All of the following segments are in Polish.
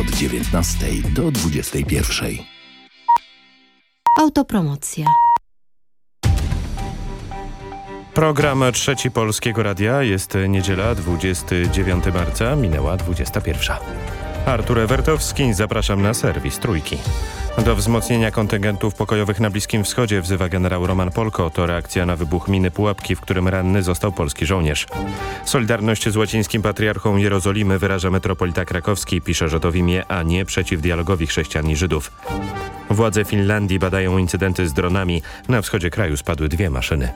od 19 do 21. Autopromocja. Program Trzeci Polskiego Radia jest niedziela 29 marca, minęła 21. Artur Ewertowski, zapraszam na serwis Trójki. Do wzmocnienia kontyngentów pokojowych na Bliskim Wschodzie wzywa generał Roman Polko. To reakcja na wybuch miny Pułapki, w którym ranny został polski żołnierz. Solidarność z łacińskim patriarchą Jerozolimy wyraża metropolita krakowski. Pisze, że to w imię, a nie przeciw dialogowi chrześcijan i Żydów. Władze Finlandii badają incydenty z dronami. Na wschodzie kraju spadły dwie maszyny.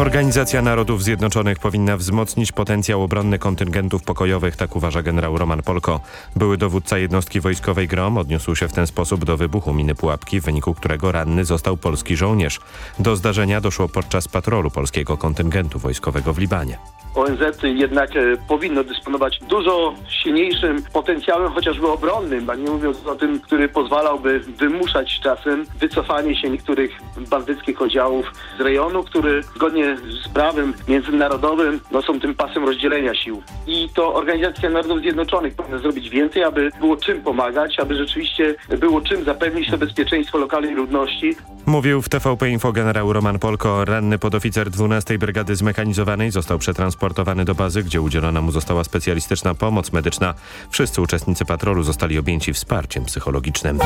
Organizacja Narodów Zjednoczonych powinna wzmocnić potencjał obronny kontyngentów pokojowych, tak uważa generał Roman Polko. Były dowódca jednostki wojskowej GROM odniósł się w ten sposób do wybuchu miny Pułapki, w wyniku którego ranny został polski żołnierz. Do zdarzenia doszło podczas patrolu polskiego kontyngentu wojskowego w Libanie. ONZ jednak e, powinno dysponować dużo silniejszym potencjałem, chociażby obronnym, a nie mówiąc o tym, który pozwalałby wymuszać czasem wycofanie się niektórych bandyckich oddziałów z rejonu, który zgodnie z prawem międzynarodowym no, są tym pasem rozdzielenia sił. I to Organizacja Narodów Zjednoczonych powinna zrobić więcej, aby było czym pomagać, aby rzeczywiście było czym zapewnić to bezpieczeństwo lokalnej ludności. Mówił w TVP Info generał Roman Polko. Ranny podoficer 12 Brygady Zmechanizowanej został przetransportowany do bazy, gdzie udzielona mu została specjalistyczna pomoc medyczna. Wszyscy uczestnicy patrolu zostali objęci wsparciem psychologicznym.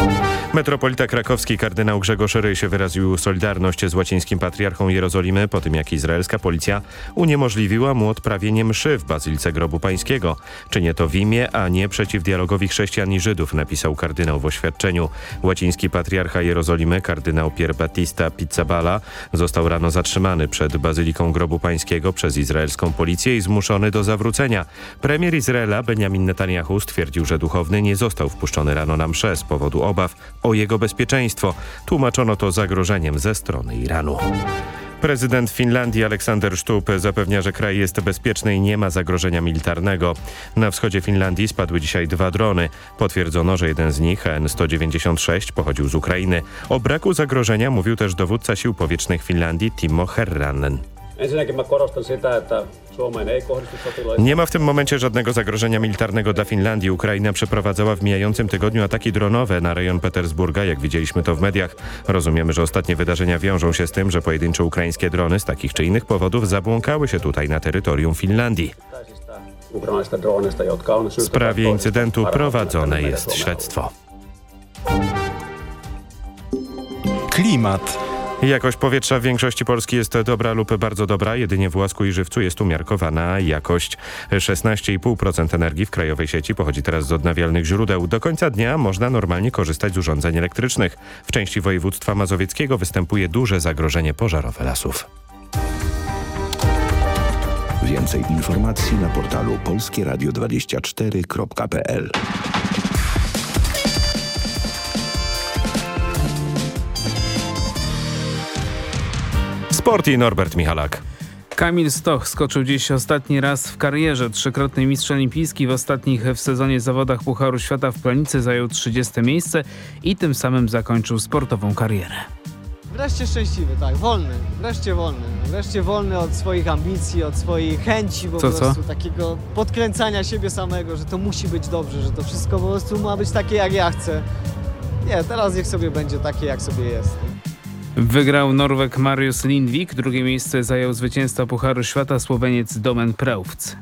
Metropolita krakowski kardynał Grzegorz Ryś wyraził solidarność z łacińskim patriarchą Jerozolimy po tym, jak izraelska policja uniemożliwiła mu odprawienie mszy w Bazylice Grobu Pańskiego. Czynię to w imię, a nie przeciw dialogowi chrześcijan i Żydów, napisał kardynał w oświadczeniu. Łaciński patriarcha Jerozolimy, kardynał Pier Battista Pizzabala, został rano zatrzymany przed Bazyliką Grobu Pańskiego przez izraelską policję i zmuszony do zawrócenia. Premier Izraela Benjamin Netanyahu stwierdził, że duchowny nie został wpuszczony rano na mszę z powodu obaw o jego bezpieczeństwo. Tłumaczono to zagrożeniem ze strony Iranu. Prezydent Finlandii Aleksander Stup zapewnia, że kraj jest bezpieczny i nie ma zagrożenia militarnego. Na wschodzie Finlandii spadły dzisiaj dwa drony. Potwierdzono, że jeden z nich, N-196, pochodził z Ukrainy. O braku zagrożenia mówił też dowódca sił powietrznych Finlandii Timo Herranen. Nie ma w tym momencie żadnego zagrożenia militarnego dla Finlandii. Ukraina przeprowadzała w mijającym tygodniu ataki dronowe na rejon Petersburga, jak widzieliśmy to w mediach. Rozumiemy, że ostatnie wydarzenia wiążą się z tym, że pojedyncze ukraińskie drony z takich czy innych powodów zabłąkały się tutaj na terytorium Finlandii. W sprawie incydentu prowadzone jest śledztwo. Klimat. Jakość powietrza w większości Polski jest dobra lub bardzo dobra. Jedynie w Łasku i Żywcu jest umiarkowana jakość. 16,5% energii w krajowej sieci pochodzi teraz z odnawialnych źródeł. Do końca dnia można normalnie korzystać z urządzeń elektrycznych. W części województwa mazowieckiego występuje duże zagrożenie pożarowe lasów. Więcej informacji na portalu polskieradio24.pl Sport i Norbert Michalak. Kamil Stoch skoczył dziś ostatni raz w karierze. Trzykrotny mistrz olimpijski w ostatnich w sezonie zawodach Pucharu Świata w Planicy zajął 30 miejsce i tym samym zakończył sportową karierę. Wreszcie szczęśliwy, tak, wolny, wreszcie wolny. Wreszcie wolny od swoich ambicji, od swojej chęci po Co, co? prostu takiego podkręcania siebie samego, że to musi być dobrze, że to wszystko po prostu ma być takie jak ja chcę. Nie, teraz niech sobie będzie takie jak sobie jest. Wygrał Norweg Mariusz Lindvik, drugie miejsce zajął zwycięzca Pucharu Świata Słoweniec Domen Preuvc.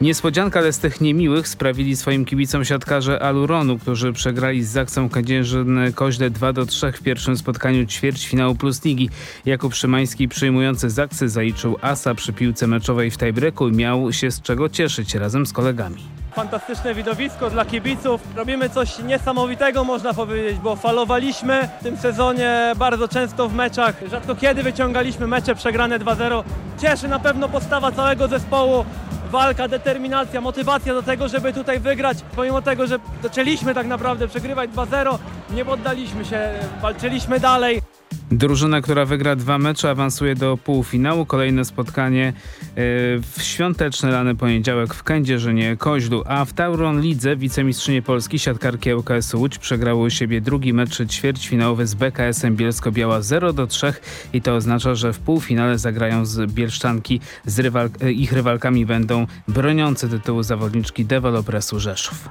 Niespodzianka, ale z tych niemiłych sprawili swoim kibicom siatkarze Aluronu, którzy przegrali z Zaksą Kędzierzyn Koźle 2 do 3 w pierwszym spotkaniu ćwierćfinału Plus Ligi. Jakub Szymański przyjmujący Zaksy zaliczył asa przy piłce meczowej w tiebreaku i miał się z czego cieszyć razem z kolegami. Fantastyczne widowisko dla kibiców. Robimy coś niesamowitego, można powiedzieć, bo falowaliśmy w tym sezonie bardzo często w meczach. Rzadko kiedy wyciągaliśmy mecze przegrane 2-0. Cieszy na pewno postawa całego zespołu. Walka, determinacja, motywacja do tego, żeby tutaj wygrać. Pomimo tego, że zaczęliśmy tak naprawdę przegrywać 2-0, nie poddaliśmy się, walczyliśmy dalej. Drużyna, która wygra dwa mecze awansuje do półfinału. Kolejne spotkanie e, w świąteczny lany poniedziałek w Kędzierzynie Koźlu. A w Tauron Lidze wicemistrzynie Polski siatkarki ŁKS Łódź przegrały u siebie drugi mecz ćwierćfinałowy z BKS-em Bielsko-Biała 0 do 3 i to oznacza, że w półfinale zagrają z Bielszczanki. Z rywal e, ich rywalkami będą broniący tytułu zawodniczki Developresu Rzeszów.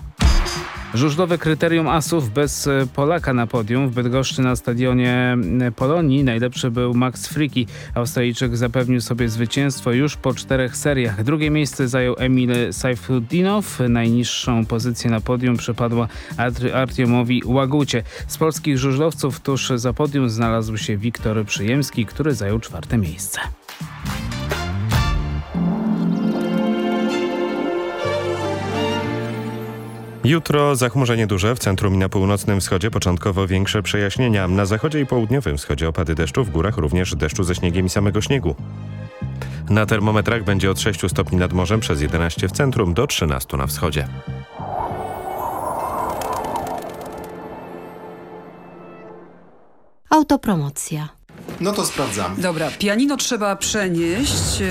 Żużlowe kryterium asów bez e, Polaka na podium. W Bydgoszczy na stadionie Polonii najlepszy był Max Friki. Australijczyk zapewnił sobie zwycięstwo już po czterech seriach. Drugie miejsce zajął Emil Sajfudinow. Najniższą pozycję na podium przypadła Artiomowi Łagucie. Z polskich żużlowców tuż za podium znalazł się Wiktor Przyjemski, który zajął czwarte miejsce. Jutro zachmurzenie duże w centrum i na północnym wschodzie, początkowo większe przejaśnienia. Na zachodzie i południowym wschodzie opady deszczu, w górach również deszczu ze śniegiem i samego śniegu. Na termometrach będzie od 6 stopni nad morzem przez 11 w centrum do 13 na wschodzie. Autopromocja. No to sprawdzamy. Dobra, pianino trzeba przenieść.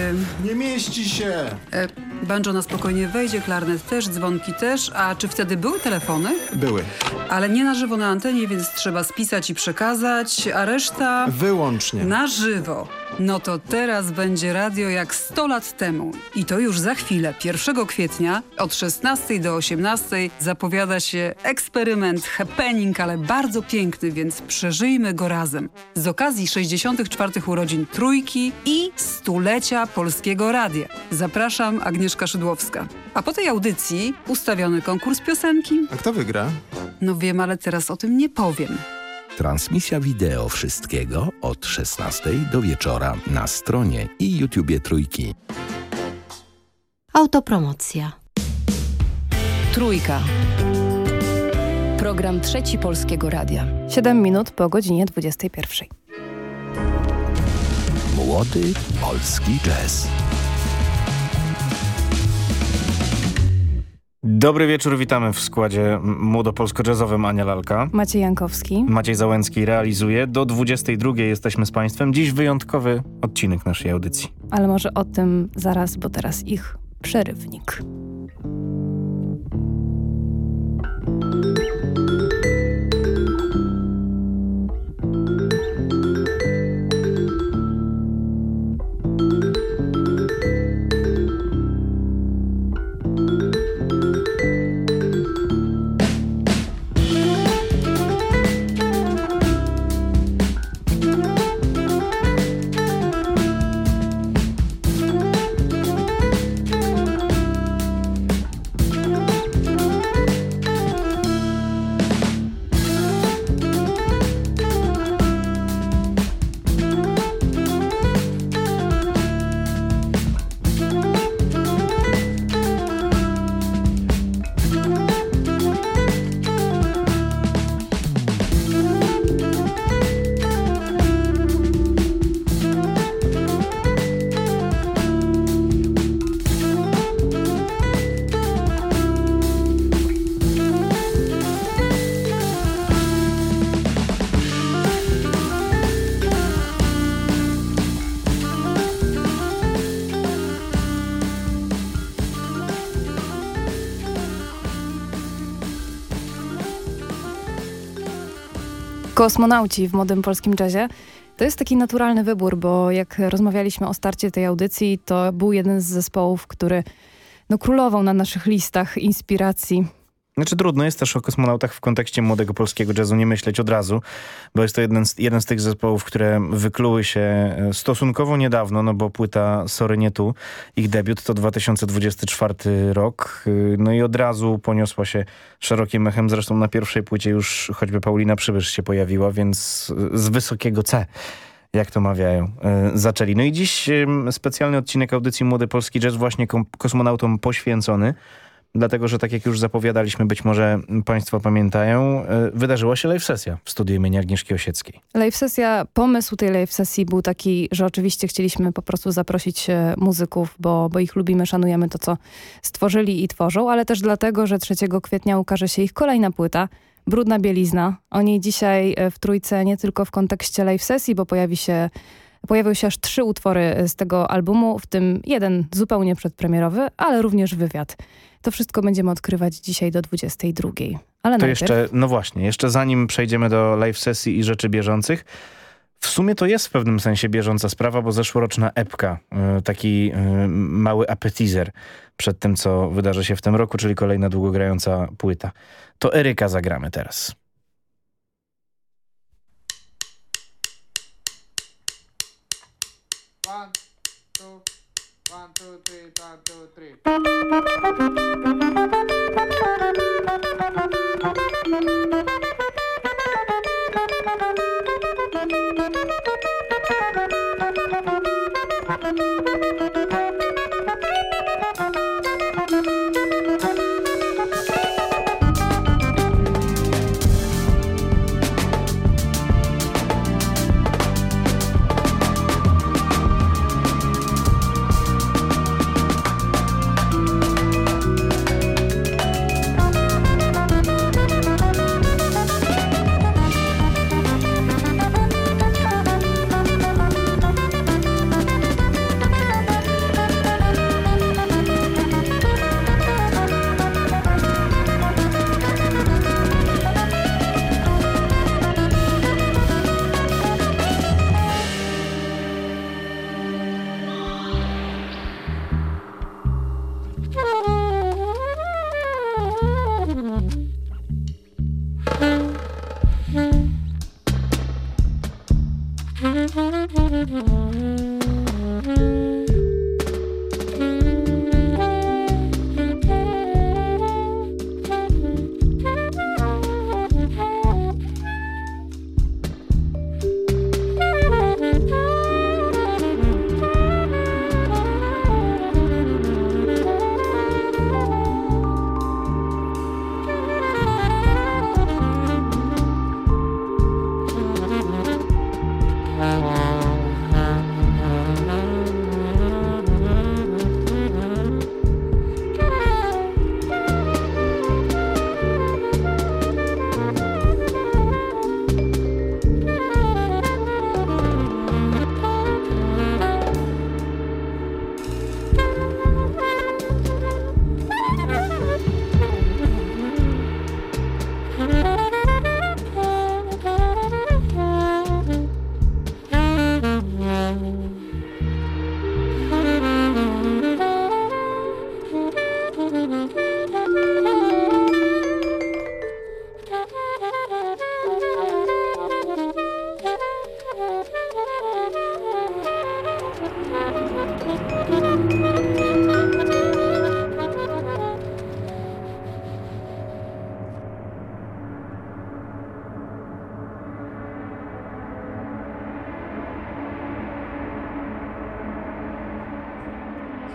Nie mieści się. E, banjo na spokojnie wejdzie, klarnet też, dzwonki też. A czy wtedy były telefony? Były. Ale nie na żywo na antenie, więc trzeba spisać i przekazać, a reszta... Wyłącznie. Na żywo. No to teraz będzie radio jak 100 lat temu. I to już za chwilę, 1 kwietnia od 16 do 18 zapowiada się eksperyment, happening, ale bardzo piękny, więc przeżyjmy go razem. Z okazji 64. urodzin Trójki i stulecia Polskiego Radia. Zapraszam, Agnieszka Szydłowska. A po tej audycji ustawiony konkurs piosenki. A kto wygra? No wiem, ale teraz o tym nie powiem. Transmisja wideo wszystkiego od 16 do wieczora na stronie i YouTubie Trójki. Autopromocja. Trójka. Program Trzeci Polskiego Radia. 7 minut po godzinie 21. Młody polski jazz. Dobry wieczór, witamy w składzie młodopolsko-jazzowym Ania Lalka. Maciej Jankowski. Maciej Załęcki realizuje. Do 22 jesteśmy z Państwem. Dziś wyjątkowy odcinek naszej audycji. Ale może o tym zaraz, bo teraz ich przerywnik. Kosmonauci w młodym polskim jazzie. To jest taki naturalny wybór, bo jak rozmawialiśmy o starcie tej audycji, to był jeden z zespołów, który no, królował na naszych listach inspiracji znaczy trudno jest też o kosmonautach w kontekście młodego polskiego jazzu nie myśleć od razu, bo jest to jeden z, jeden z tych zespołów, które wykluły się e, stosunkowo niedawno, no bo płyta Sorry Nie Tu, ich debiut to 2024 rok, y, no i od razu poniosła się szerokim echem, zresztą na pierwszej płycie już choćby Paulina Przybysz się pojawiła, więc z wysokiego C jak to mawiają, e, zaczęli. No i dziś specjalny odcinek audycji Młody Polski Jazz właśnie kosmonautom poświęcony dlatego że tak jak już zapowiadaliśmy, być może Państwo pamiętają, e, wydarzyła się live sesja w studiu imienia Agnieszki Osieckiej. Live sesja, pomysł tej live sesji był taki, że oczywiście chcieliśmy po prostu zaprosić e, muzyków, bo, bo ich lubimy, szanujemy to, co stworzyli i tworzą, ale też dlatego, że 3 kwietnia ukaże się ich kolejna płyta, Brudna bielizna. O niej dzisiaj e, w Trójce nie tylko w kontekście live sesji, bo pojawi się, pojawią się aż trzy utwory z tego albumu, w tym jeden zupełnie przedpremierowy, ale również wywiad. To wszystko będziemy odkrywać dzisiaj do 22. Ale to najpierw... jeszcze, no właśnie, jeszcze zanim przejdziemy do live sesji i rzeczy bieżących, w sumie to jest w pewnym sensie bieżąca sprawa, bo zeszłoroczna epka, y, taki y, mały appetizer przed tym, co wydarzy się w tym roku, czyli kolejna długogrająca płyta. To Eryka zagramy teraz. 嗯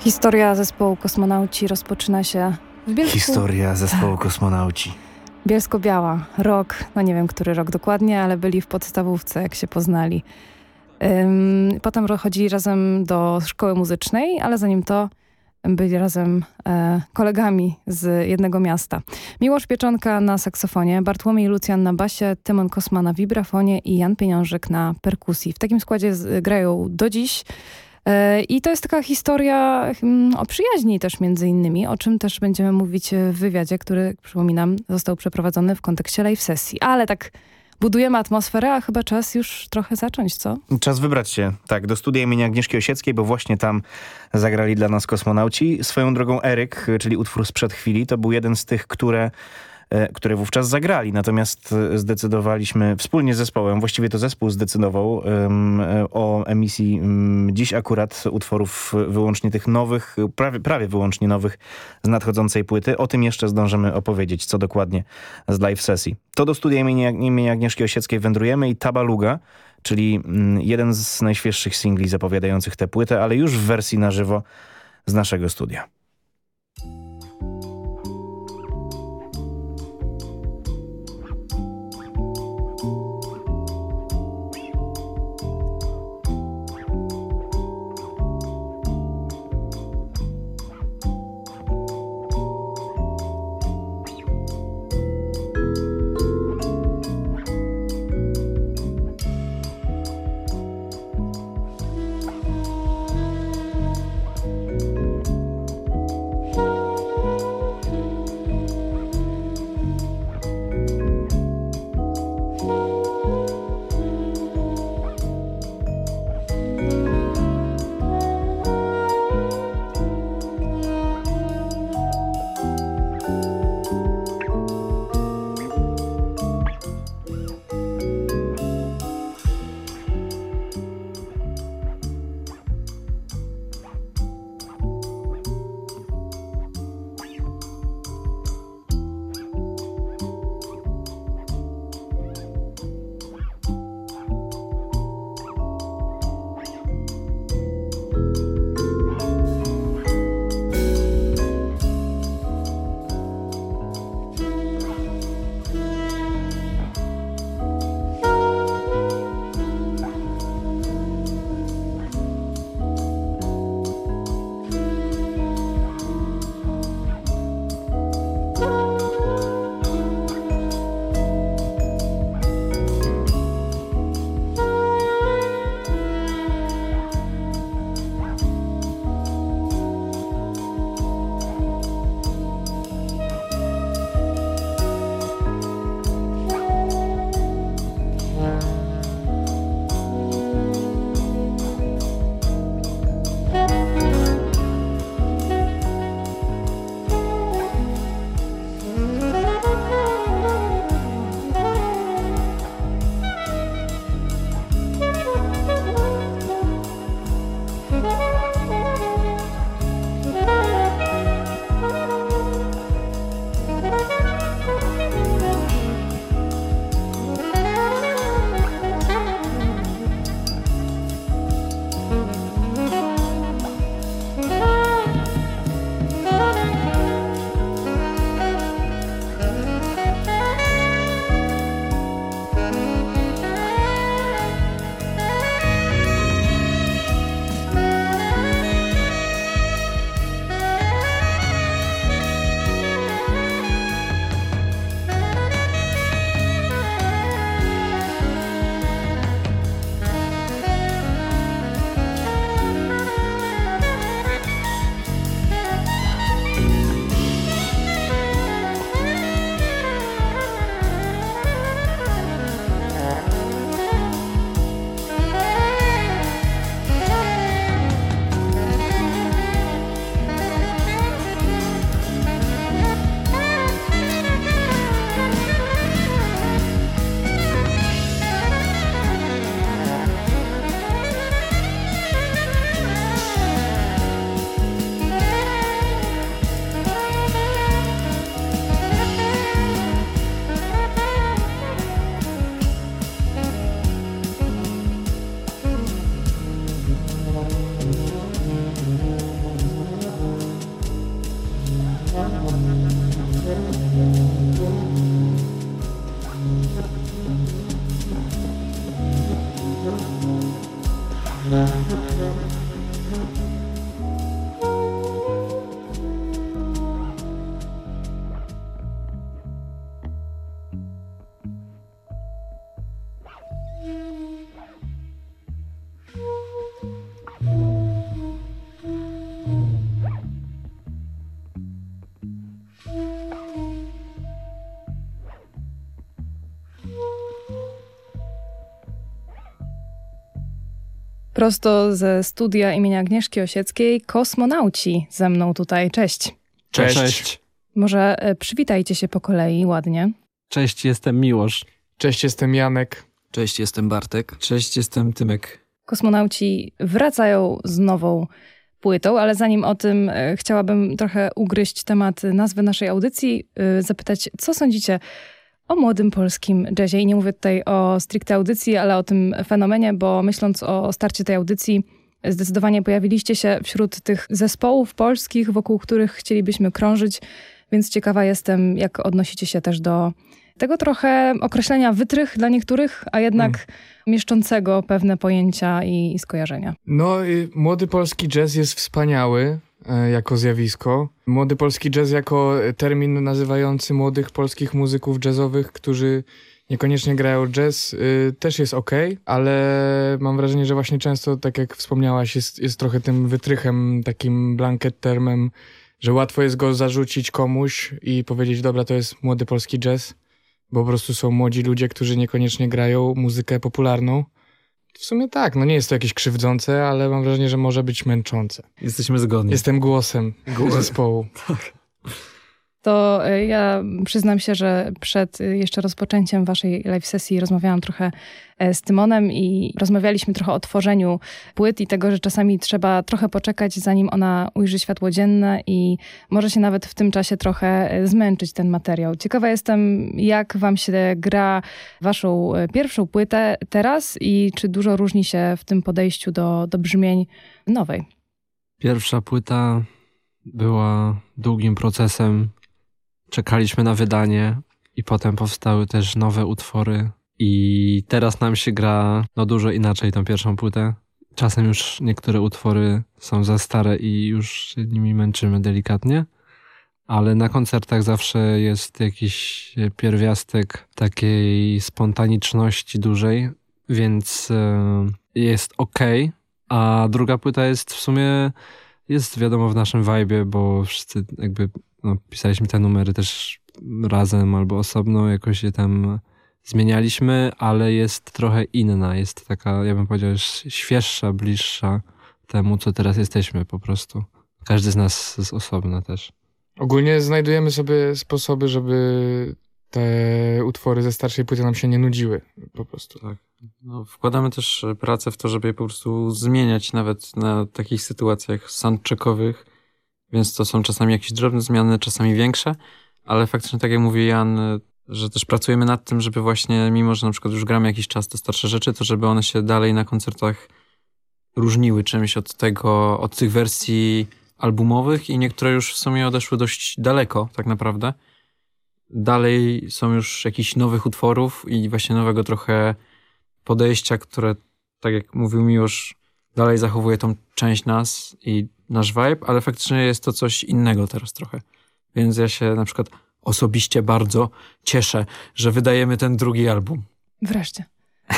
Historia zespołu Kosmonauci rozpoczyna się w Bielsku. Historia zespołu Kosmonauci. Bielsko-Biała. Rok, no nie wiem, który rok dokładnie, ale byli w podstawówce, jak się poznali. Potem chodzili razem do szkoły muzycznej, ale zanim to byli razem e, kolegami z jednego miasta. Miłosz Pieczonka na saksofonie, Bartłomiej Lucjan na basie, Tymon Kosma na wibrafonie i Jan Pieniążyk na perkusji. W takim składzie z, grają do dziś. E, I to jest taka historia hmm, o przyjaźni też między innymi, o czym też będziemy mówić w wywiadzie, który, przypominam, został przeprowadzony w kontekście live sesji. Ale tak budujemy atmosferę, a chyba czas już trochę zacząć, co? Czas wybrać się, tak, do studia imienia Agnieszki Osieckiej, bo właśnie tam zagrali dla nas kosmonauci. Swoją drogą Eryk, czyli utwór sprzed chwili, to był jeden z tych, które E, które wówczas zagrali. Natomiast e, zdecydowaliśmy wspólnie z zespołem, właściwie to zespół zdecydował um, o emisji um, dziś akurat utworów wyłącznie tych nowych, prawie, prawie wyłącznie nowych z nadchodzącej płyty. O tym jeszcze zdążymy opowiedzieć, co dokładnie z live sesji. To do studia imienia, imienia Agnieszki Osieckiej wędrujemy i Tabaluga, czyli um, jeden z najświeższych singli zapowiadających tę płytę, ale już w wersji na żywo z naszego studia. Prosto ze studia imienia Agnieszki Osieckiej, kosmonauci ze mną tutaj. Cześć. Cześć. Cześć. Może e, przywitajcie się po kolei ładnie. Cześć, jestem Miłosz. Cześć, jestem Janek. Cześć, jestem Bartek. Cześć, jestem Tymek. Kosmonauci wracają z nową płytą, ale zanim o tym e, chciałabym trochę ugryźć temat nazwy naszej audycji, e, zapytać, co sądzicie o młodym polskim jazzie. I nie mówię tutaj o stricte audycji, ale o tym fenomenie, bo myśląc o starcie tej audycji, zdecydowanie pojawiliście się wśród tych zespołów polskich, wokół których chcielibyśmy krążyć, więc ciekawa jestem, jak odnosicie się też do tego trochę określenia wytrych dla niektórych, a jednak mm. mieszczącego pewne pojęcia i, i skojarzenia. No, młody polski jazz jest wspaniały. E, jako zjawisko. Młody polski jazz jako termin nazywający młodych polskich muzyków jazzowych, którzy niekoniecznie grają jazz, y, też jest ok, ale mam wrażenie, że właśnie często, tak jak wspomniałaś, jest, jest trochę tym wytrychem, takim blanket termem, że łatwo jest go zarzucić komuś i powiedzieć, dobra, to jest młody polski jazz, bo po prostu są młodzi ludzie, którzy niekoniecznie grają muzykę popularną, w sumie tak, no nie jest to jakieś krzywdzące, ale mam wrażenie, że może być męczące. Jesteśmy zgodni. Jestem głosem Głos. zespołu. tak to e, ja przyznam się, że przed e, jeszcze rozpoczęciem waszej live sesji rozmawiałam trochę e, z Tymonem i rozmawialiśmy trochę o tworzeniu płyt i tego, że czasami trzeba trochę poczekać, zanim ona ujrzy światło dzienne i może się nawet w tym czasie trochę zmęczyć ten materiał. Ciekawa jestem, jak wam się gra waszą pierwszą płytę teraz i czy dużo różni się w tym podejściu do, do brzmień nowej. Pierwsza płyta była długim procesem czekaliśmy na wydanie i potem powstały też nowe utwory i teraz nam się gra no dużo inaczej tą pierwszą płytę. Czasem już niektóre utwory są za stare i już się nimi męczymy delikatnie, ale na koncertach zawsze jest jakiś pierwiastek takiej spontaniczności dużej, więc e, jest ok. A druga płyta jest w sumie, jest wiadomo w naszym vibe, bo wszyscy jakby no, pisaliśmy te numery też razem albo osobno, jakoś je tam zmienialiśmy, ale jest trochę inna, jest taka, ja bym powiedział, świeższa, bliższa temu, co teraz jesteśmy po prostu. Każdy z nas jest osobna też. Ogólnie znajdujemy sobie sposoby, żeby te utwory ze starszej płyty nam się nie nudziły po prostu. Tak. No, wkładamy też pracę w to, żeby je po prostu zmieniać nawet na takich sytuacjach soundcheckowych, więc to są czasami jakieś drobne zmiany, czasami większe, ale faktycznie tak jak mówi Jan, że też pracujemy nad tym, żeby właśnie, mimo że na przykład już gramy jakiś czas te starsze rzeczy, to żeby one się dalej na koncertach różniły czymś od tego, od tych wersji albumowych i niektóre już w sumie odeszły dość daleko tak naprawdę. Dalej są już jakichś nowych utworów i właśnie nowego trochę podejścia, które, tak jak mówił Miłosz, dalej zachowuje tą część nas i nasz vibe, ale faktycznie jest to coś innego teraz trochę. Więc ja się na przykład osobiście bardzo cieszę, że wydajemy ten drugi album. Wreszcie.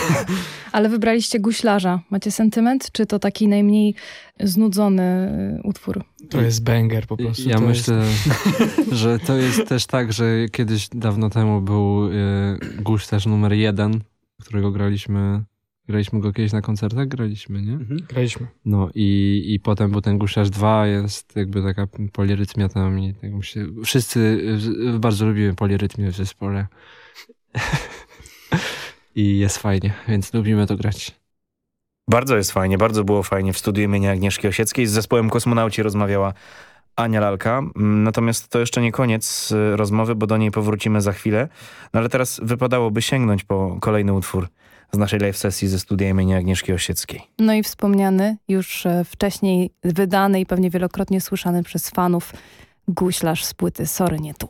Ale wybraliście guślarza. Macie sentyment, czy to taki najmniej znudzony utwór? To jest banger po prostu. Ja myślę, jest... że to jest też tak, że kiedyś dawno temu był y, guślarz numer jeden, którego graliśmy Graliśmy go kiedyś na koncertach? Graliśmy, nie? Mhm. Graliśmy. No i, i potem był ten Guślarz 2, jest jakby taka polirytmia tam i tak się, wszyscy bardzo lubimy polirytmię w zespole. I jest fajnie, więc lubimy to grać. Bardzo jest fajnie, bardzo było fajnie. W studiu imienia Agnieszki Osieckiej z zespołem Kosmonauci rozmawiała Ania Lalka. Mm, natomiast to jeszcze nie koniec y, rozmowy, bo do niej powrócimy za chwilę. No ale teraz wypadałoby sięgnąć po kolejny utwór z naszej live sesji ze studia imienia Agnieszki Osieckiej. No i wspomniany, już e, wcześniej wydany i pewnie wielokrotnie słyszany przez fanów guślarz z płyty Sorry, nie tu.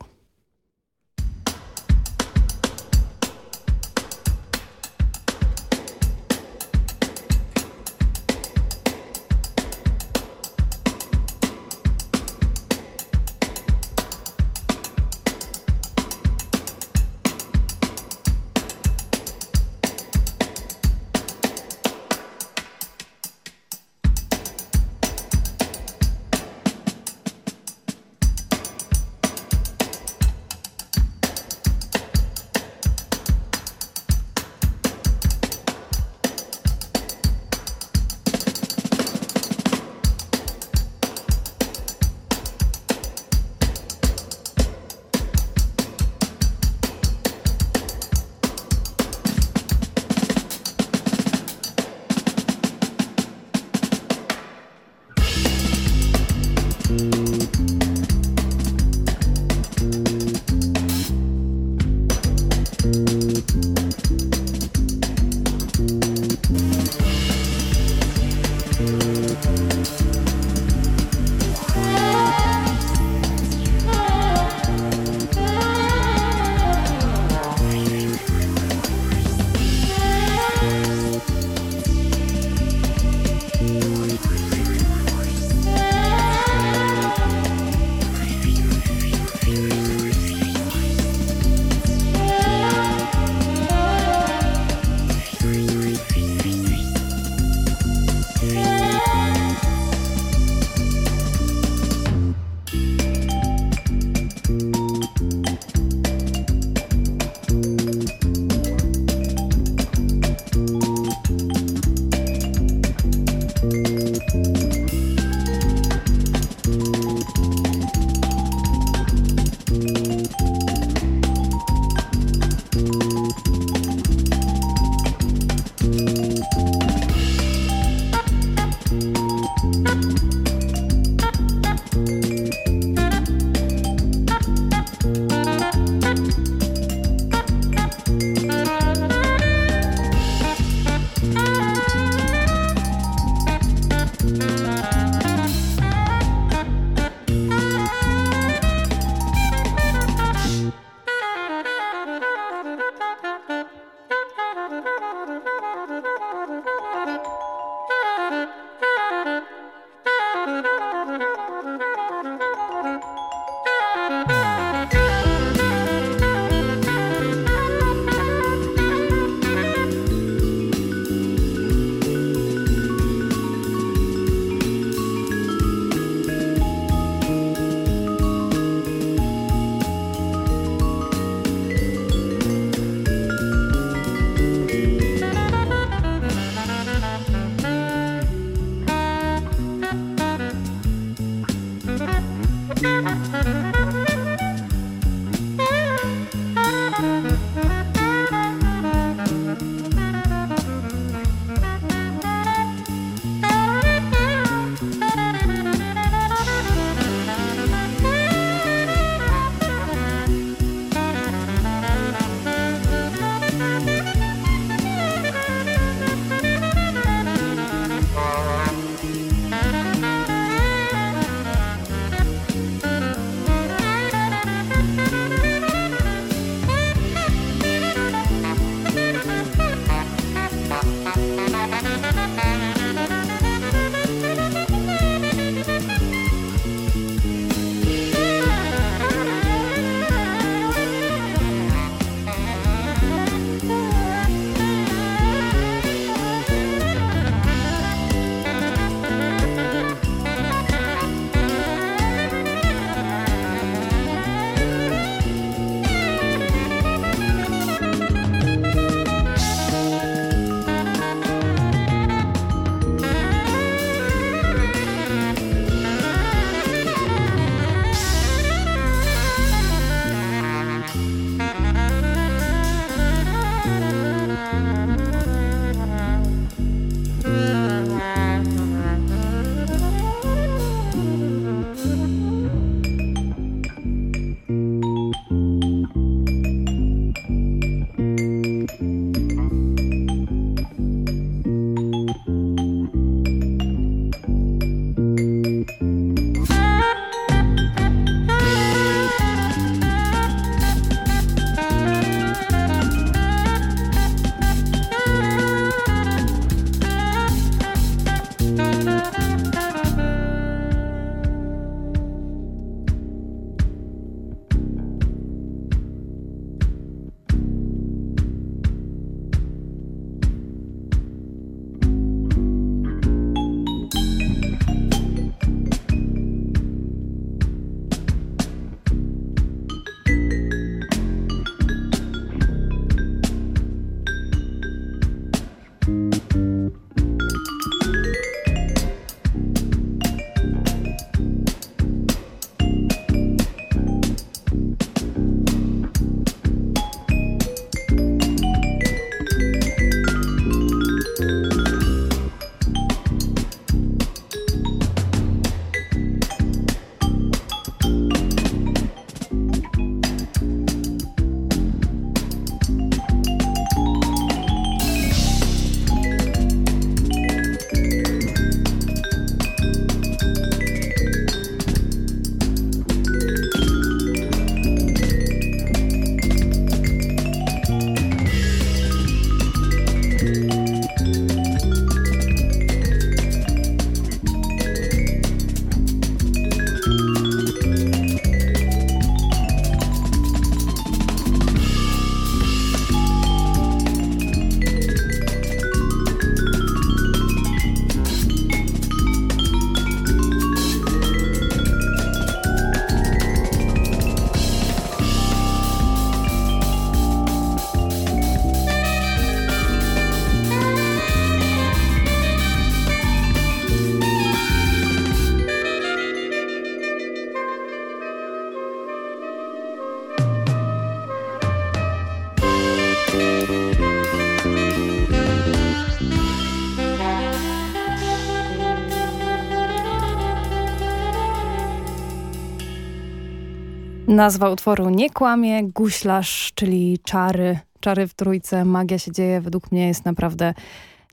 Nazwa utworu nie kłamie, guślarz, czyli czary, czary w trójce, magia się dzieje, według mnie jest naprawdę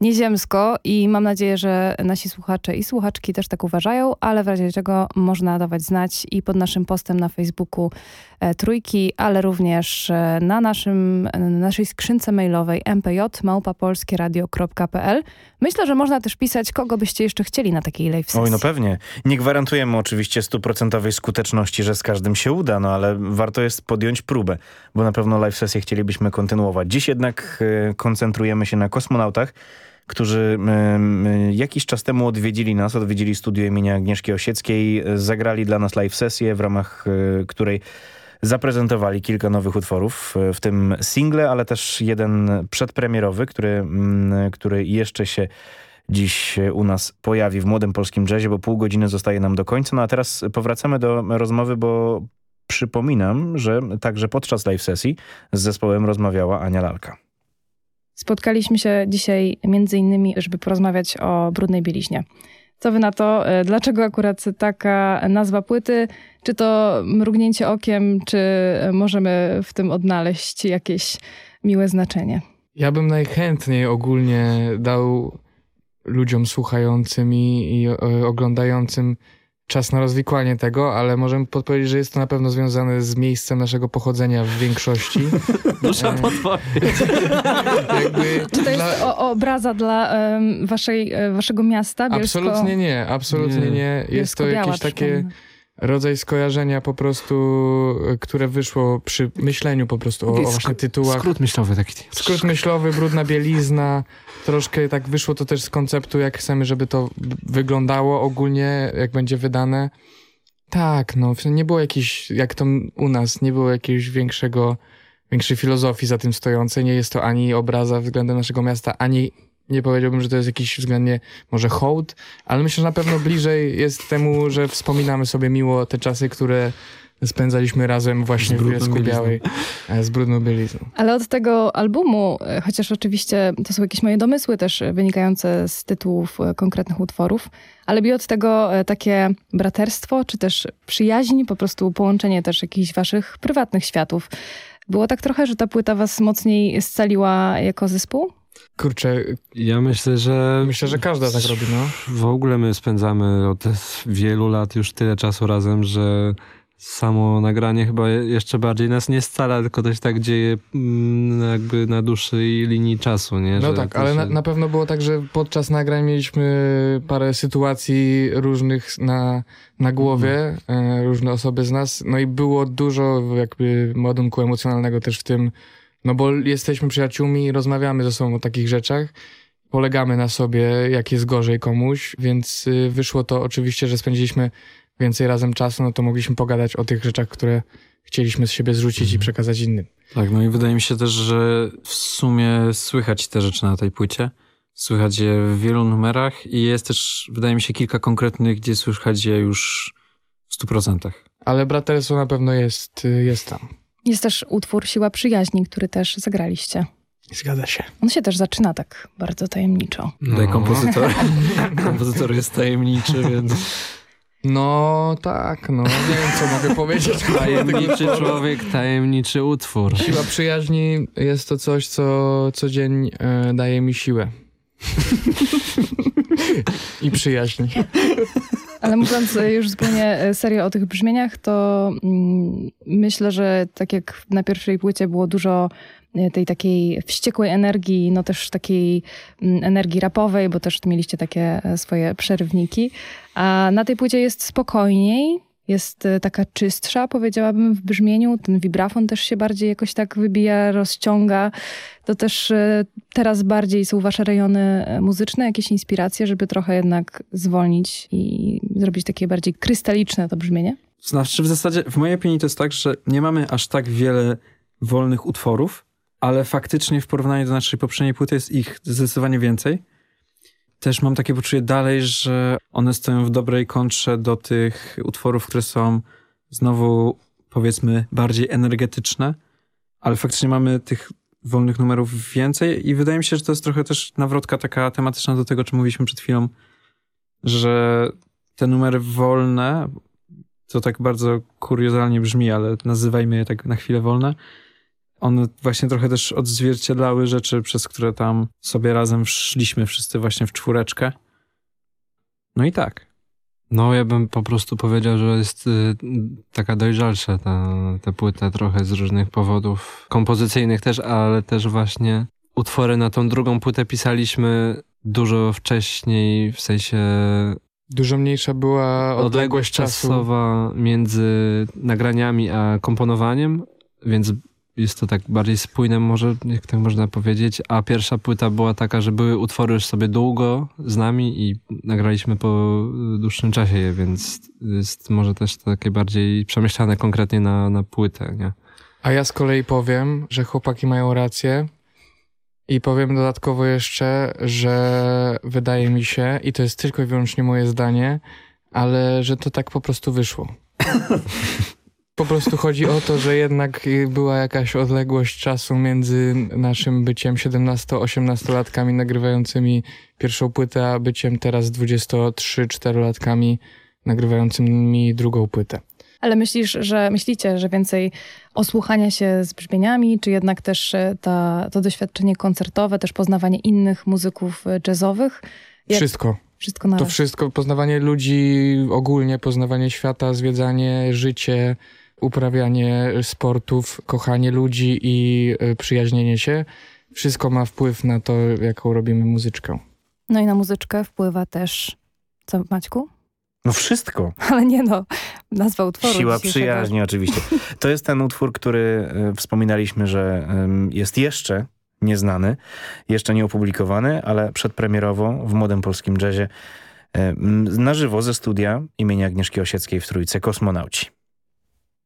nieziemsko i mam nadzieję, że nasi słuchacze i słuchaczki też tak uważają, ale w razie czego można dawać znać i pod naszym postem na Facebooku e, Trójki, ale również e, na naszym, naszej skrzynce mailowej mpj.małpapolskieradio.pl. Myślę, że można też pisać, kogo byście jeszcze chcieli na takiej live sesji. Oj, no pewnie. Nie gwarantujemy oczywiście stuprocentowej skuteczności, że z każdym się uda, no ale warto jest podjąć próbę, bo na pewno live sesję chcielibyśmy kontynuować. Dziś jednak y, koncentrujemy się na kosmonautach, którzy jakiś czas temu odwiedzili nas, odwiedzili studio imienia Agnieszki Osieckiej, zagrali dla nas live sesję, w ramach y, której zaprezentowali kilka nowych utworów, w tym single, ale też jeden przedpremierowy, który, który jeszcze się dziś u nas pojawi w Młodym Polskim Jazzie, bo pół godziny zostaje nam do końca. No a teraz powracamy do rozmowy, bo przypominam, że także podczas live sesji z zespołem rozmawiała Ania Lalka. Spotkaliśmy się dzisiaj między innymi, żeby porozmawiać o brudnej bieliźnie. Co wy na to? E, dlaczego akurat taka nazwa płyty? Czy to mrugnięcie okiem, czy możemy w tym odnaleźć jakieś miłe znaczenie? Ja bym najchętniej ogólnie dał ludziom słuchającym i, i oglądającym czas na rozwikłanie tego, ale możemy podpowiedzieć, że jest to na pewno związane z miejscem naszego pochodzenia w większości. Dusza e, podpowiedź. Czy to jest dla... obraza dla um, waszej, e, waszego miasta? Bielsko... Absolutnie nie, absolutnie nie. nie. Jest to jakieś takie rodzaj skojarzenia po prostu, które wyszło przy myśleniu po prostu o, o właśnie tytułach. Skrót myślowy taki. Skrót myślowy, brudna bielizna. Troszkę tak wyszło to też z konceptu, jak chcemy, żeby to wyglądało ogólnie, jak będzie wydane. Tak, no, nie było jakiejś, jak to u nas, nie było jakiegoś większego, większej filozofii za tym stojącej. Nie jest to ani obraza względem naszego miasta, ani nie powiedziałbym, że to jest jakiś względnie może hołd, ale myślę, że na pewno bliżej jest temu, że wspominamy sobie miło te czasy, które spędzaliśmy razem właśnie w Bielsku Białej e, z brudną bielizną. Ale od tego albumu, e, chociaż oczywiście to są jakieś moje domysły też wynikające z tytułów e, konkretnych utworów, ale bi od tego takie braterstwo, czy też przyjaźń, po prostu połączenie też jakichś waszych prywatnych światów. Było tak trochę, że ta płyta was mocniej scaliła jako zespół? Kurczę. Ja myślę, że... Myślę, że każda tak robi, no. W ogóle my spędzamy od wielu lat już tyle czasu razem, że samo nagranie chyba jeszcze bardziej nas nie scala, tylko to się tak dzieje mm, jakby na dłuższej linii czasu, nie? No że tak, ale się... na, na, pewno było tak, że podczas nagrań mieliśmy parę sytuacji różnych na, na głowie, mhm. różne osoby z nas, no i było dużo jakby ładunku emocjonalnego też w tym, no bo jesteśmy przyjaciółmi rozmawiamy ze sobą o takich rzeczach. Polegamy na sobie, jak jest gorzej komuś, więc y, wyszło to oczywiście, że spędziliśmy więcej razem czasu, no to mogliśmy pogadać o tych rzeczach, które chcieliśmy z siebie zrzucić mhm. i przekazać innym. Tak, no i wydaje mi się też, że w sumie słychać te rzeczy na tej płycie. Słychać je w wielu numerach i jest też, wydaje mi się, kilka konkretnych, gdzie słychać je już w stu procentach. Ale braterstwo na pewno jest, y, jest tam. Jest też utwór Siła Przyjaźni, który też zagraliście. Zgadza się. On się też zaczyna tak bardzo tajemniczo. No. kompozytor. kompozytor jest tajemniczy, więc... No tak, no nie wiem co mogę powiedzieć. Tajemniczy człowiek, tajemniczy utwór. Siła przyjaźni jest to coś, co co dzień e, daje mi siłę. I przyjaźni. Ale mówiąc już zupełnie e, serio o tych brzmieniach, to mm, myślę, że tak jak na pierwszej płycie było dużo e, tej takiej wściekłej energii, no też takiej mm, energii rapowej, bo też mieliście takie e, swoje przerywniki. A na tej płycie jest spokojniej, jest taka czystsza, powiedziałabym, w brzmieniu. Ten vibrafon też się bardziej jakoś tak wybija, rozciąga. To też teraz bardziej są wasze rejony muzyczne, jakieś inspiracje, żeby trochę jednak zwolnić i zrobić takie bardziej krystaliczne to brzmienie? Znaczy w zasadzie, w mojej opinii to jest tak, że nie mamy aż tak wiele wolnych utworów, ale faktycznie w porównaniu do naszej poprzedniej płyty jest ich zdecydowanie więcej. Też mam takie poczucie dalej, że one stoją w dobrej kontrze do tych utworów, które są znowu powiedzmy bardziej energetyczne, ale faktycznie mamy tych wolnych numerów więcej i wydaje mi się, że to jest trochę też nawrotka taka tematyczna do tego, o czym mówiliśmy przed chwilą, że te numery wolne, to tak bardzo kuriozalnie brzmi, ale nazywajmy je tak na chwilę wolne, one właśnie trochę też odzwierciedlały rzeczy, przez które tam sobie razem szliśmy wszyscy właśnie w czwóreczkę. No i tak. No ja bym po prostu powiedział, że jest y, taka dojrzalsza ta, ta płyta trochę z różnych powodów kompozycyjnych też, ale też właśnie utwory na tą drugą płytę pisaliśmy dużo wcześniej, w sensie Dużo mniejsza była odległość, odległość czasowa między nagraniami a komponowaniem, więc jest to tak bardziej spójne, może jak tak można powiedzieć. A pierwsza płyta była taka, że były utwory już sobie długo z nami i nagraliśmy po dłuższym czasie je, więc jest może też takie bardziej przemyślane konkretnie na, na płytę, nie? A ja z kolei powiem, że chłopaki mają rację, i powiem dodatkowo jeszcze, że wydaje mi się, i to jest tylko i wyłącznie moje zdanie, ale że to tak po prostu wyszło. Po prostu chodzi o to, że jednak była jakaś odległość czasu między naszym byciem 17-18-latkami nagrywającymi pierwszą płytę, a byciem teraz 23-4-latkami nagrywającymi drugą płytę. Ale myślisz, że myślicie, że więcej osłuchania się z brzmieniami, czy jednak też e, ta, to doświadczenie koncertowe, też poznawanie innych muzyków e, jazzowych? Jak... Wszystko. Wszystko To wszystko, poznawanie ludzi ogólnie, poznawanie świata, zwiedzanie, życie, uprawianie sportów, kochanie ludzi i e, przyjaźnienie się. Wszystko ma wpływ na to, jaką robimy muzyczkę. No i na muzyczkę wpływa też, co Maćku? No wszystko. Ale nie no, nazwa utworu. Siła przyjaźni oczywiście. To jest ten utwór, który e, wspominaliśmy, że jest jeszcze nieznany, jeszcze nieopublikowany, ale przedpremierowo w Młodym Polskim Jazzie na żywo ze studia imienia Agnieszki Osieckiej w Trójce Kosmonauci.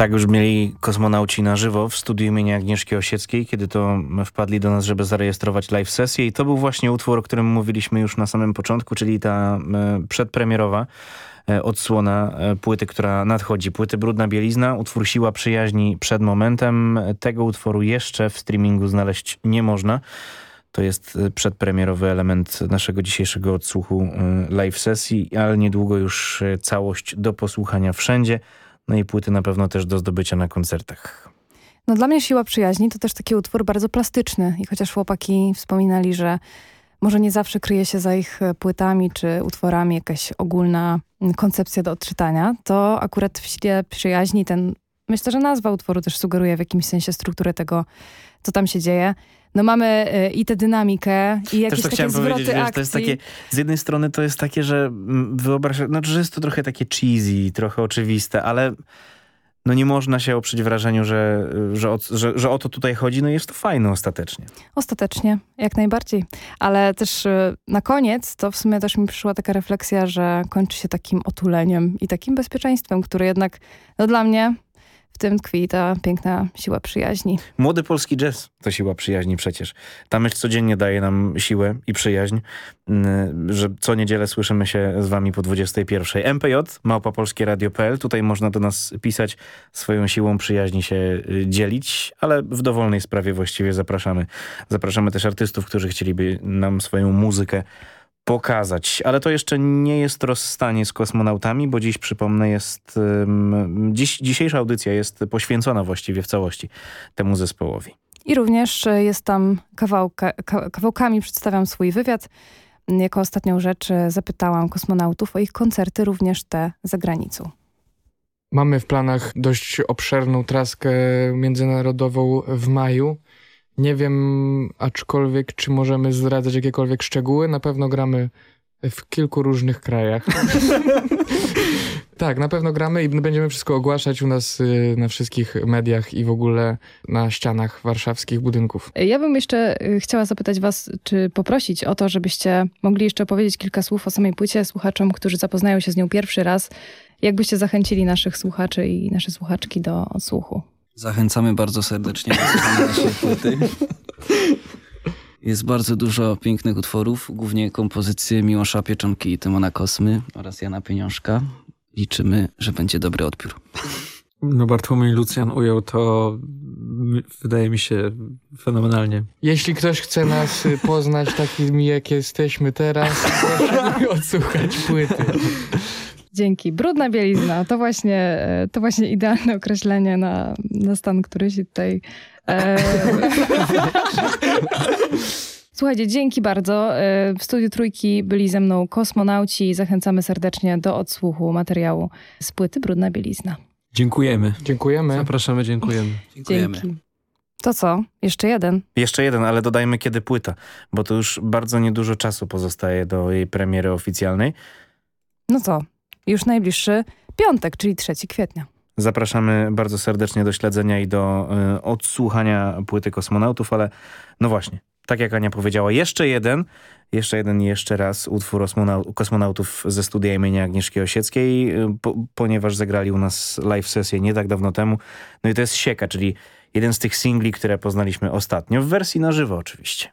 Tak już mieli kosmonauci na żywo w studiu imienia Agnieszki Osieckiej, kiedy to wpadli do nas, żeby zarejestrować live sesję i to był właśnie utwór, o którym mówiliśmy już na samym początku, czyli ta e, przedpremierowa e, odsłona e, płyty, która nadchodzi. Płyty Brudna Bielizna, utwór Siła Przyjaźni przed momentem. Tego utworu jeszcze w streamingu znaleźć nie można. To jest przedpremierowy element naszego dzisiejszego odsłuchu live sesji, ale niedługo już całość do posłuchania wszędzie. No i płyty na pewno też do zdobycia na koncertach. No dla mnie Siła Przyjaźni to też taki utwór bardzo plastyczny i chociaż chłopaki wspominali, że może nie zawsze kryje się za ich płytami czy utworami jakaś ogólna koncepcja do odczytania, to akurat w Siłie Przyjaźni ten, myślę, że nazwa utworu też sugeruje w jakimś sensie strukturę tego, co tam się dzieje no mamy y, i tę dynamikę, i jakieś Też to takie zwroty powiedzieć, wiesz, to jest takie, z jednej strony to jest takie, że mm, wyobraź, znaczy, że jest to trochę takie cheesy, trochę oczywiste, ale no nie można się oprzeć wrażeniu, że, że, o, że, że o to tutaj chodzi, no jest to fajne ostatecznie. Ostatecznie, jak najbardziej. Ale też y, na koniec to w sumie też mi przyszła taka refleksja, że kończy się takim otuleniem i takim bezpieczeństwem, które jednak no dla mnie tym tkwi ta piękna siła przyjaźni. Młody polski jazz to siła przyjaźni przecież. Ta myśl codziennie daje nam siłę i przyjaźń, mm, że co niedzielę słyszymy się z wami po 21. MPJ, małpapolskieradio.pl. Tutaj można do nas pisać, swoją siłą przyjaźni się y, dzielić, ale w dowolnej sprawie właściwie zapraszamy. Zapraszamy też artystów, którzy chcieliby nam swoją muzykę pokazać. Ale to jeszcze nie jest rozstanie z kosmonautami, bo dziś, przypomnę, jest um, dziś, dzisiejsza audycja jest poświęcona właściwie w całości temu zespołowi. I również e, jest tam kawałka, kawałkami przedstawiam swój wywiad. Jako ostatnią rzecz e, zapytałam kosmonautów o ich koncerty, również te za granicą. Mamy w planach dość obszerną traskę międzynarodową w maju. Nie wiem aczkolwiek, czy możemy zdradzać jakiekolwiek szczegóły. Na pewno gramy w kilku różnych krajach. tak, na pewno gramy i będziemy wszystko ogłaszać u nas y, na wszystkich mediach i w ogóle na ścianach warszawskich budynków. Ja bym jeszcze y, chciała zapytać was, czy poprosić o to, żebyście mogli jeszcze powiedzieć kilka słów o samej płycie słuchaczom, którzy zapoznają się z nią pierwszy raz. Jakbyście zachęcili naszych słuchaczy i nasze słuchaczki do odsłuchu? Zachęcamy bardzo serdecznie do słuchania naszej płyty. Jest bardzo dużo pięknych utworów, głównie kompozycje Miłosza Pieczonki i Tymona Kosmy oraz Jana Pieniążka. Liczymy, że będzie dobry odbiór. No Bartłomiej Lucjan ujął to, wydaje mi się, fenomenalnie. Jeśli ktoś chce nas poznać takimi, jak jesteśmy teraz, proszę odsłuchać płyty. Dzięki. Brudna bielizna to właśnie, to właśnie idealne określenie na, na stan, który się tutaj. E... Słuchajcie, dzięki bardzo. E, w studiu Trójki byli ze mną kosmonauci. Zachęcamy serdecznie do odsłuchu materiału z płyty Brudna Bielizna. Dziękujemy. Dziękujemy. Zapraszamy, dziękujemy. Dzięki. To co? Jeszcze jeden. Jeszcze jeden, ale dodajmy kiedy płyta, bo to już bardzo niedużo czasu pozostaje do jej premiery oficjalnej. No co? Już najbliższy piątek, czyli 3 kwietnia. Zapraszamy bardzo serdecznie do śledzenia i do y, odsłuchania płyty kosmonautów, ale no właśnie, tak jak Ania powiedziała, jeszcze jeden, jeszcze jeden jeszcze raz utwór kosmonautów ze studia imienia Agnieszki Osieckiej, y, po, ponieważ zagrali u nas live sesję nie tak dawno temu. No i to jest Sieka, czyli jeden z tych singli, które poznaliśmy ostatnio, w wersji na żywo oczywiście.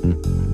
Mm-hmm.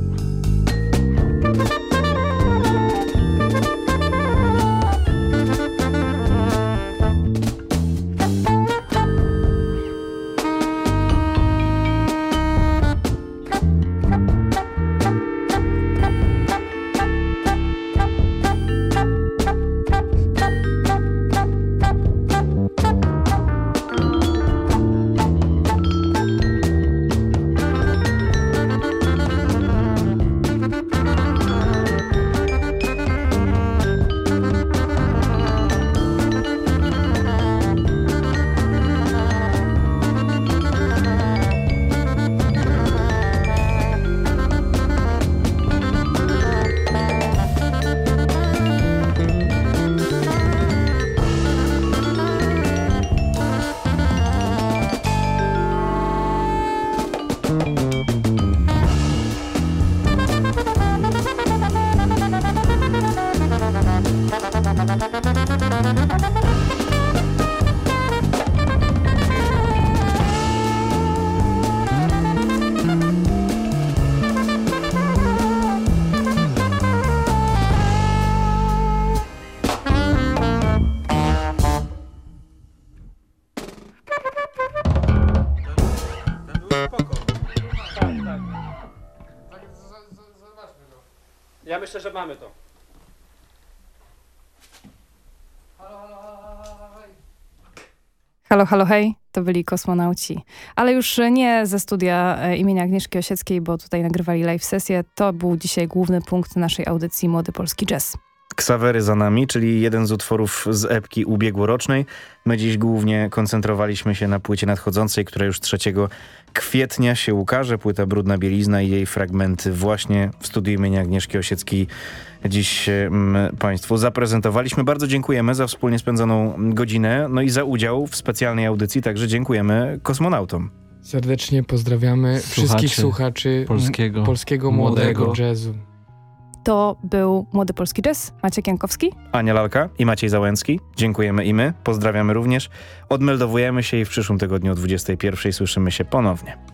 Myślę, że mamy to. Halo, halo, hej, to byli kosmonauci. Ale już nie ze studia e, imienia Agnieszki Osieckiej, bo tutaj nagrywali live sesję. To był dzisiaj główny punkt naszej audycji Młody Polski Jazz. Ksawery za nami, czyli jeden z utworów z epki ubiegłorocznej. My dziś głównie koncentrowaliśmy się na płycie nadchodzącej, która już 3 kwietnia się ukaże. Płyta Brudna Bielizna i jej fragmenty właśnie w studiu imienia Agnieszki Osieckiej dziś mm, Państwu zaprezentowaliśmy. Bardzo dziękujemy za wspólnie spędzoną godzinę, no i za udział w specjalnej audycji. Także dziękujemy kosmonautom. Serdecznie pozdrawiamy słuchaczy wszystkich słuchaczy polskiego, polskiego młodego, młodego jazzu. To był Młody Polski Jazz, Maciek Jankowski, Ania Lalka i Maciej Załęcki. Dziękujemy i my, pozdrawiamy również. Odmeldowujemy się i w przyszłym tygodniu o 21 słyszymy się ponownie.